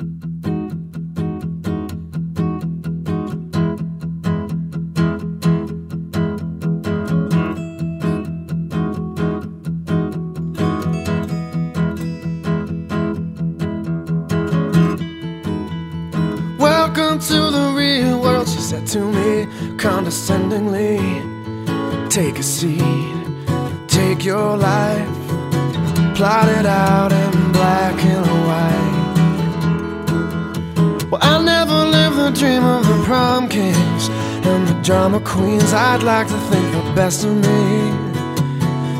Welcome to the real world, she said to me condescendingly. Take a seat, take your life, plot it out in black and white. Kings and the drama queens. I'd like to think the best of me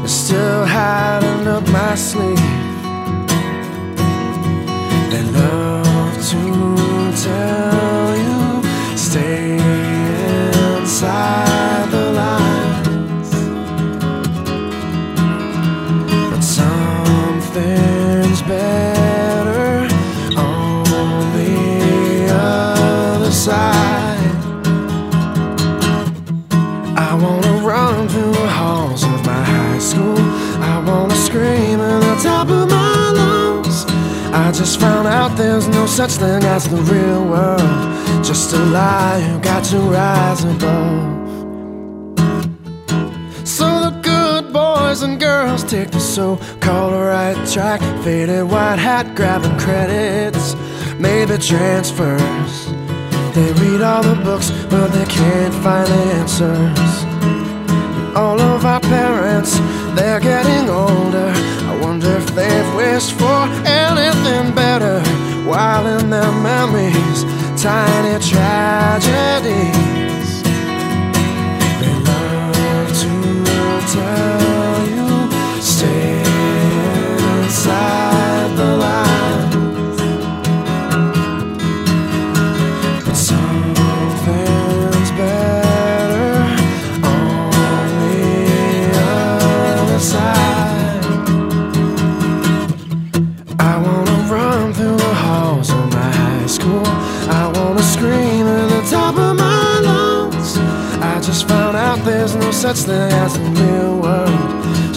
is still hiding up my sleeve. They love to tell you stay inside the lines, but something's better on the other side. Wanna run through the halls of my high school. I wanna scream at the top of my lungs. I just found out there's no such thing as the real world. Just a lie you got to rise above. So the good boys and girls take the so-called right track. Faded white hat, grabbing credits, maybe transfers. They read all the books, but they can't find the answers. All of our parents, they're getting older. I wonder if they've wished for anything better. While in their memories, tiny tragedies. Wanna scream at the top of my lungs. I just found out there's no such thing as a real world.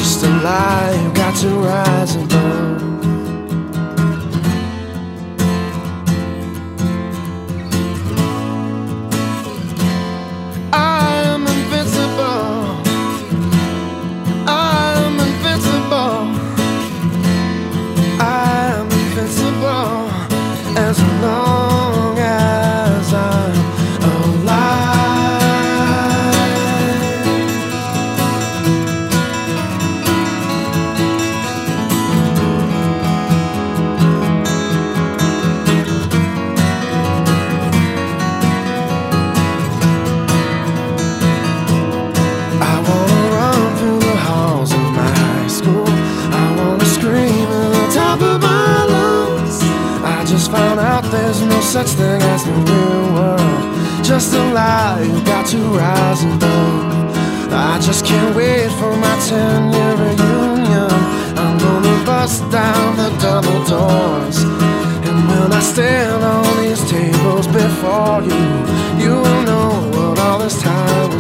found out there's no such thing as the real world. Just a lie you got to rise above. I just can't wait for my 10 year reunion. I'm gonna bust down the double doors. And when I stand on these tables before you, you will know what all this time